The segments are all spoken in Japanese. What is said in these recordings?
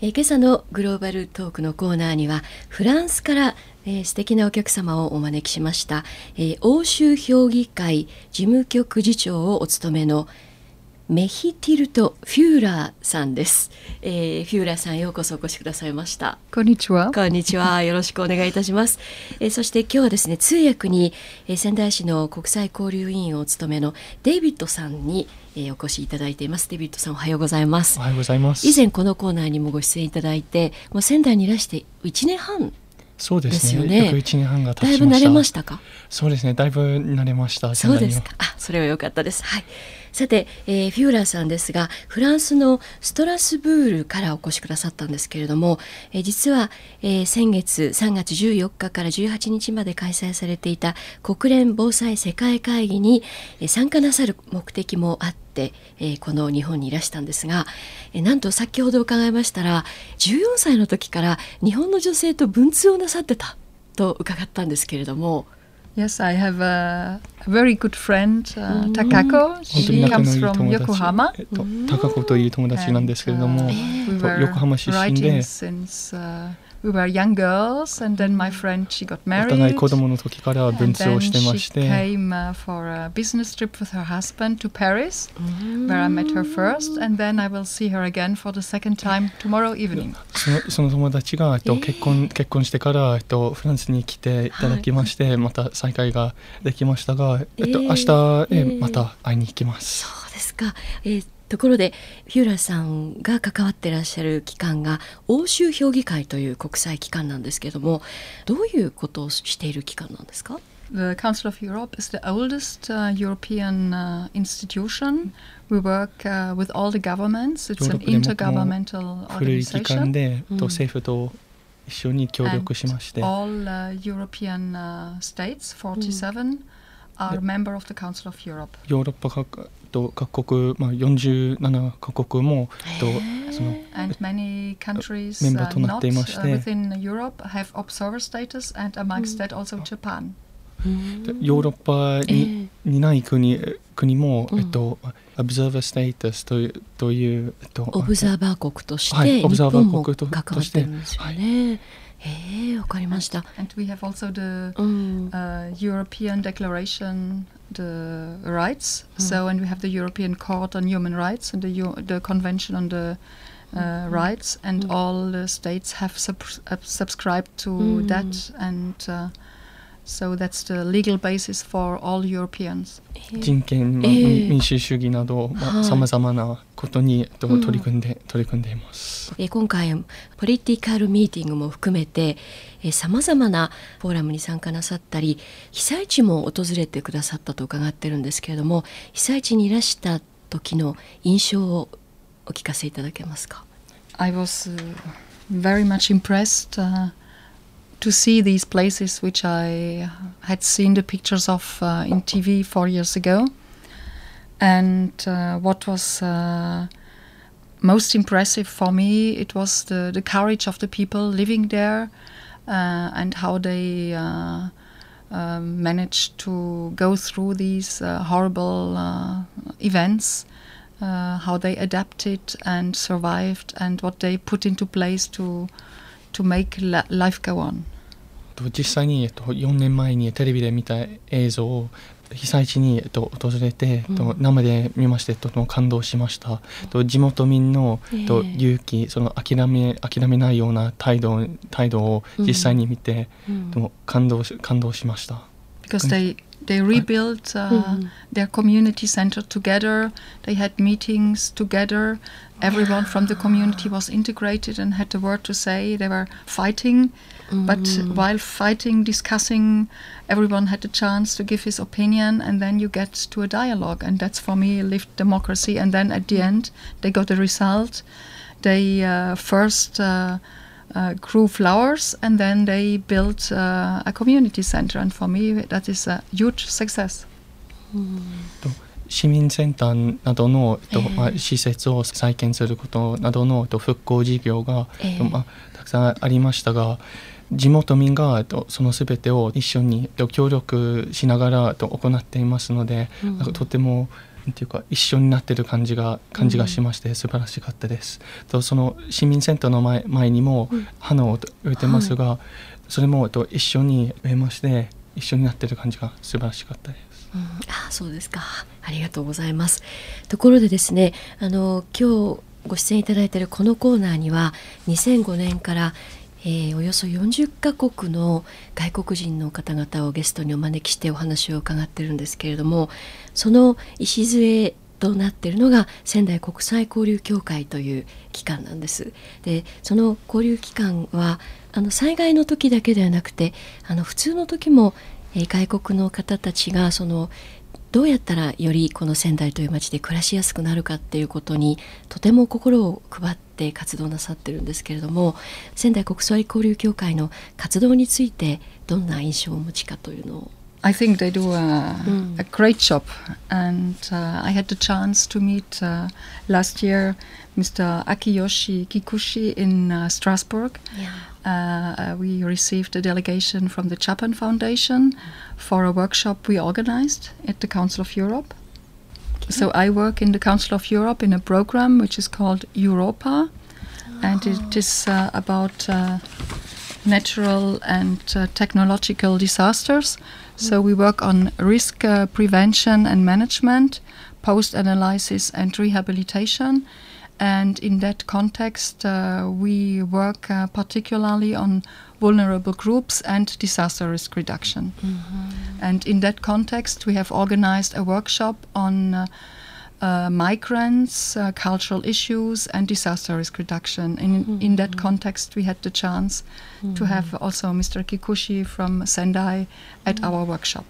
え、今朝のグローバルトークのコーナーにはフランスから、えー、素敵なお客様をお招きしました、えー、欧州評議会事務局次長をお務めのメヒティルト・フューラーさんです、えー、フューラーさんようこそお越しくださいましたこんにちはこんにちはよろしくお願いいたします、えー、そして今日はですね通訳に、えー、仙台市の国際交流委員をお務めのデイビッドさんに、えー、お越しいただいていますデイビッドさんおはようございますおはようございます以前このコーナーにもご出演いただいてもう仙台にいらして1年半そうですね。約1年半が。だいぶ慣れましたか？そうですね。だいぶ慣れました。そうですか。あ、それは良かったです。はい。さて、えー、フューラーさんですがフランスのストラスブールからお越しくださったんですけれども、えー、実は、えー、先月3月14日から18日まで開催されていた国連防災世界会議に、参加なさる目的もあって、えー、この日本にいらしたんですが、えー、なんと先ほど伺いましたら14歳の時から日本の女性と文通をなさってたと伺ったんですけれども。Yes, I have a, very good friend, uh, Takako. She comes from Yokohama. 高子という友達なんですけれども、横浜出身で。We were young girls and then my friend she got married お互い子供の時から文通をしてまして came、uh, for a business trip with her husband to Paris where I met her first and then I will see her again for the second time tomorrow evening そのその友達が、えっと、結婚結婚してから、えっと、フランスに来ていただきまして、また再会ができましたが、えっと、明日、えまた会いに行きます。そうですか、えーところでフューラーさんが関わってらっしゃる機関が欧州評議会という国際機関なんですけれどもどういうことをしている機関なんですか The Council of Europe is the oldest uh, European uh, institution. We work uh, with all the governments. It's an intergovernmental organization. で、うん、政府と一緒に協力しまして。All uh, European uh, states, 47, mm. are member of the Council of Europe. ヨーロッパ各と各国、まあ、47カ国もとその and many countries メンバーとなっていまして、uh, within Europe have observer status and amongst that also Japan ヨーロッパに,、にない国国も、えっと、オブザーバーステータスというという、えっと、オブザーバー国として、はい、オブザーバー国と関わってるんですよね。はいええ、わかりました。And we have also the、uh, European Declaration the rights. Mm. So, and we have the European Court on Human Rights and the the Convention on the uh, mm. rights, and mm. all the states have sub uh, subscribed to mm. that, and uh, so that's the legal basis for all Europeans. 人権、民主主義などさまざ、まなことに取り組んで、取り組んでいます。え今回ポリティカルミーティングも含めてさまざまなフォーラムに参加なさったり被災地も訪れてくださったと伺ってるんですけれども被災地にいらした時の印象をお聞かせいただけますか？I was、uh, very much impressed、uh, to see these places which I had seen the pictures of uh, in TV four years ago. And uh, what was uh, most impressive for me, it was the, the courage of the people living there uh, and how they uh, um, managed to go through these uh, horrible events. how they adapted and survived, and what they put into place to to make life go on. 実際に、えっと、4年前にテレビで見た映像を被災地に、えっと、訪れて、うん、生で見ましてとても感動しました、と地元民の、えー、と勇気その諦め諦めないような態度態度を実際に見て、うん、とも感動感動しました。Because they they rebuilt uh, mm-hmm. their community center together. They had meetings together. Everyone from the community was integrated and had a word to say. They were fighting, mm-hmm. but while fighting, discussing, everyone had a chance to give his opinion, and then you get to a dialogue. And that's for me lived democracy. And then at the end, they got a result. They uh, first. Uh, uh, grew flowers and then they built uh, a community center. And for me that is a huge success. 市民センターなどの、えー、まあ、施設を再建することなどの復興事業が、えー、まあ、たくさんありましたが地元民がその全てを一緒に協力しながら行っていますので、うん、とてもていうか一緒になってる感じが感じがしまして、素晴らしかったです。とその市民センターの前前にも花を植えてますが、それもと一緒に植えまして一緒になってる感じが素晴らしかったです。うん、あそうですか。ありがとうございます。ところでですねあの今日ご出演いただいているこのコーナーには2005年から、えーおよそ40カ国の外国人の方々をゲストにお招きしてお話を伺ってるんですけれどもその礎となっているのが仙台国際交流協会という機関なんです。でその交流機関はあの災害の時だけではなくてあの普通の時も、えー外国の方たちがそのどうやったらよりこの仙台という町で暮らしやすくなるかっていうことにとても心を配って活動なさってるんですけれども仙台国際交流協会の活動についてどんな印象をお持ちかというのを I think they do a, Mm. a great job, and uh, I had the chance to meet uh, last year Mr. Akiyoshi Kikuchi in uh, Strasbourg. Uh, we received a delegation from the Japan Foundation for a workshop we organized at the Council of Europe. So I work in the Council of Europe in a program which is called Europa, and it is uh, about uh, natural and uh, technological disasters. So we work on risk uh, prevention and management, post analysis and rehabilitation. And in that context, uh, we work uh, particularly on vulnerable groups and disaster risk reduction. And in that context, we have organized a workshop on uh, uh, migrants, uh, cultural issues, and disaster risk reduction. In, in that context, we had the chance to have also Mr. Kikuchi from Sendai at our workshop.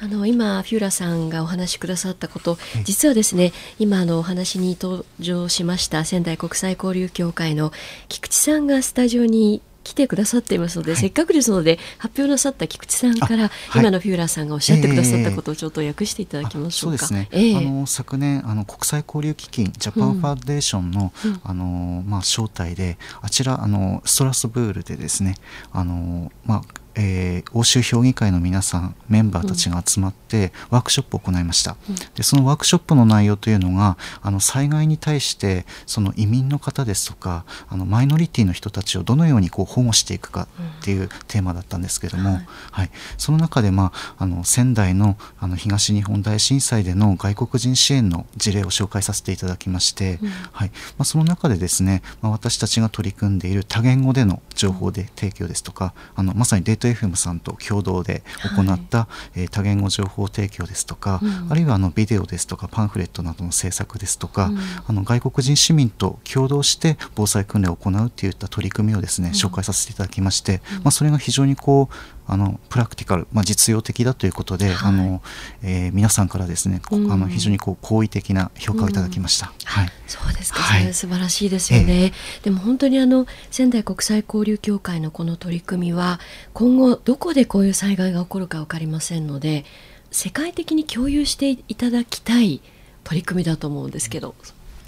あの今フューラさんがお話しくださったこと実はですね今あのお話に登場しました仙台国際交流協会の菊池さんがスタジオに来てくださっていますので、せっかくですので発表なさった菊池さんから、あはい。今のフューラさんがおっしゃってくださったことをちょっと訳していただきましょうか。そうですね、ええ。あの昨年あの国際交流基金ジャパンファンデーションの,、うん。あのまあ、招待であちらあのストラスブールでですねあの、まあえー欧州評議会の皆さんメンバーたちが集まってワークショップを行いました、でそのワークショップの内容というのがあの災害に対してその移民の方ですとかあのマイノリティの人たちをどのようにこう保護していくかっていうテーマだったんですけども、はい。その中で、まあ、あの仙台のあの東日本大震災での外国人支援の事例を紹介させていただきまして、はい。まあ、その中でですね、まあ、私たちが取り組んでいる多言語での情報で提供ですとか、あのまさにデート FM さんと共同で行った、えー多言語情報提供ですとか、うん。あるいはあのビデオですとかパンフレットなどの制作ですとか、うん。あの外国人市民と共同して防災訓練を行うといった取り組みをですね、紹介させていただきまして、まあ、それが非常にこうあのプラクティカル、まあ、実用的だということで、はい。あのえー皆さんからですね、こうん。あの非常にこう好意的な評価をいただきました。はい。そうですか、はい。素晴らしいですよね、でも本当にあの仙台国際交流協会のこの取り組みは今後どこでこういう災害が起こるか分かりませんので世界的に共有していただきたい取り組みだと思うんですけど、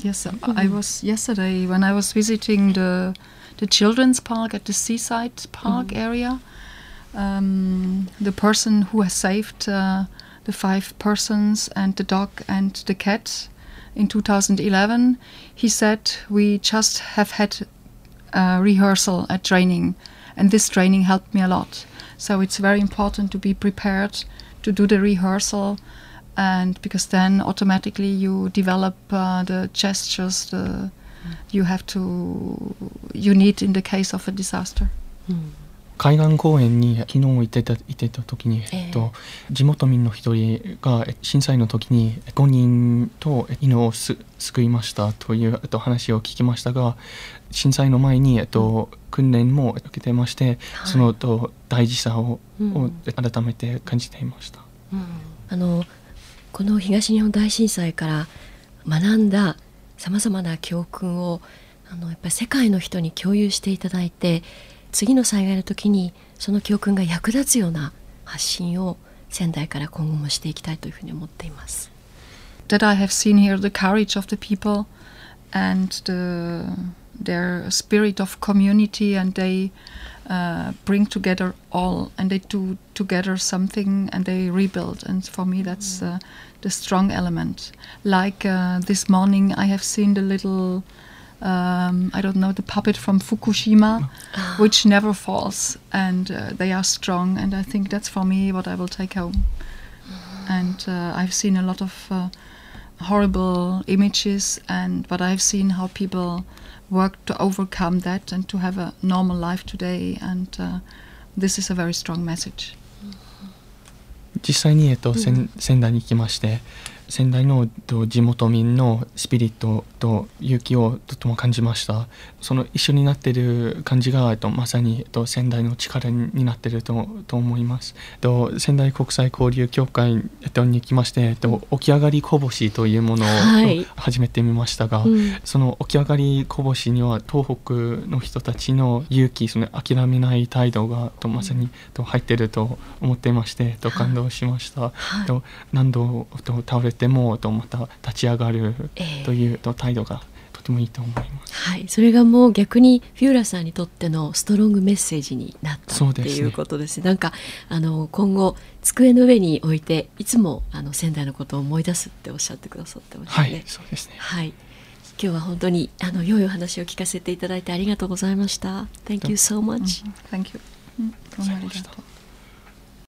Yes, I was yesterday when I was visiting the the children's park at the seaside park area. Um, the person who has saved uh, the five persons and the dog and the cat in 2011, he said we just have had a rehearsal, a training, and this training helped me a lot. So it's very important to be prepared to do the rehearsal and because then automatically you develop uh, the gestures the you have to you need in the case of a disaster 海岸公園に昨日行ってた行ってた時に、えええ。っと、地元民の一人がえ震災の時に5人と犬をす救いましたという、えっと、話を聞きましたが震災の前に、えっと、訓練も受けてまして、はい。そのえっと大事さを,、うん。を改めて感じていました。あのこの東日本大震災から学んださまざまな教訓をあのやっぱり世界の人に共有していただいて次の災害の時にその教訓が役立つような発信を仙台から今後もしていきたいというふうに思っています。 that I have seen here the courage of the people and the their spirit of community and they uh, bring together all and they do together something and they rebuild and for me that's uh, the strong element like uh, this morning i have seen the little um, i don't know the puppet from fukushima which never falls and uh, they are strong and i think that's for me what i will take home and uh, i've seen a lot of uh, horrible images and but i've seen how people work to overcome that and to have a normal life today and uh, this is a very strong message 実際に、えっと、仙仙台に行きまして 仙台のと地元民のスピリットと勇気をとても感じました。その一緒になってる感じが、えっと、まさに、えっと、仙台の力になってるとと思います。と仙台国際交流協会、えっと、に行きまして、えっと、起き上がりこぼしというものを、はい。始めてみましたが、うん。その起き上がりこぼしには東北の人たちの勇気その諦めない態度がとまさにと入ってると思っていましてと感動しました。はいと何度と倒れてもとまた立ち上がるええというと態度がとてもいいと思います。はい、それがもう逆にフィューラさんにとってのストロングメッセージになったっていうことですなんかあの今後机の上に置いていつもあの仙台のことを思い出すっておっしゃってくださってましたね。はい、そうですね。はい。今日は本当にあの良いお話を聞かせていただいてありがとうございました。Thank you so much. thank you うんどうもありがとう